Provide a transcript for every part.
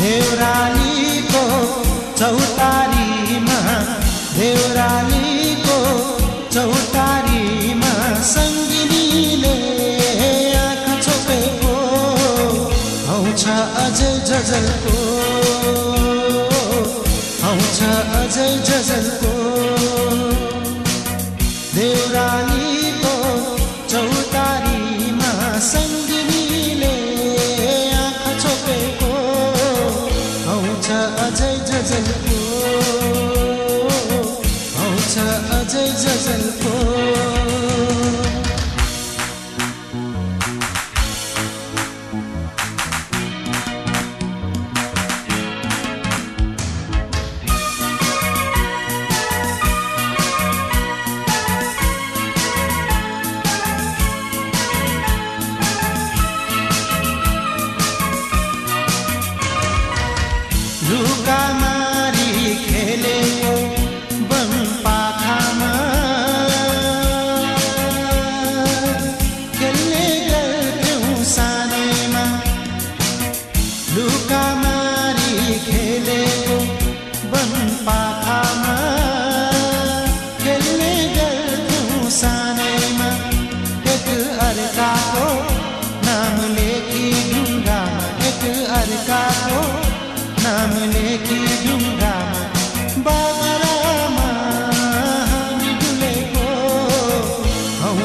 देउरालीको चौतारीमा देउरालीको चौतारीमा सङ्गिनीले आँखा छोपेको आउँछ अझै जजलको आउँछ अझै जजलको अझै जजलको आउँछ अझै जजलको do.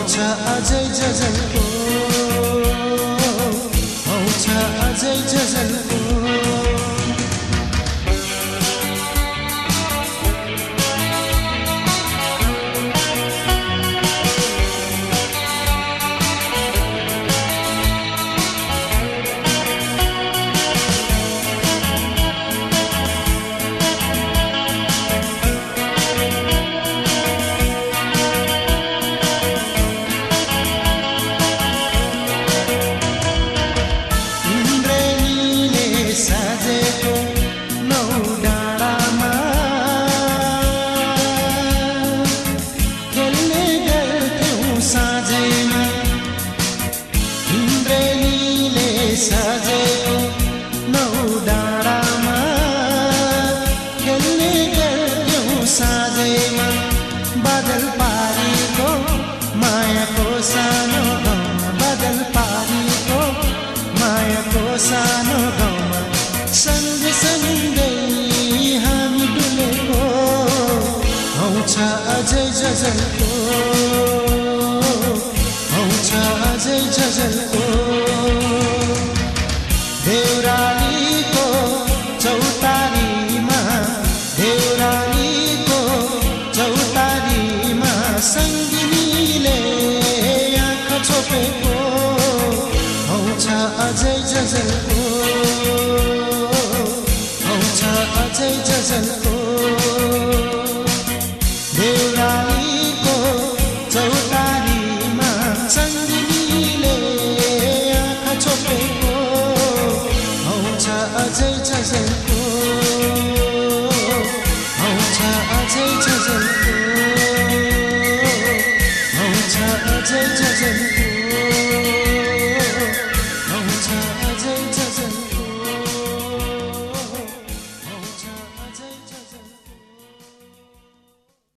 cha ajay jazal ko cha ajay jazal ko बादल पारीको मायाको सानो गाउँमा बादल पारीको मायाको सानो गाउँमा सँगै सँगै हामी डुलेको आउँछ अझै जजलको cha ajay jazal ko hau cha ajay jazal ko devani ko chautari ma sangini le achope ko hau cha ajay jazal ko hau cha ajay jazal ko hau cha ajay jazal ko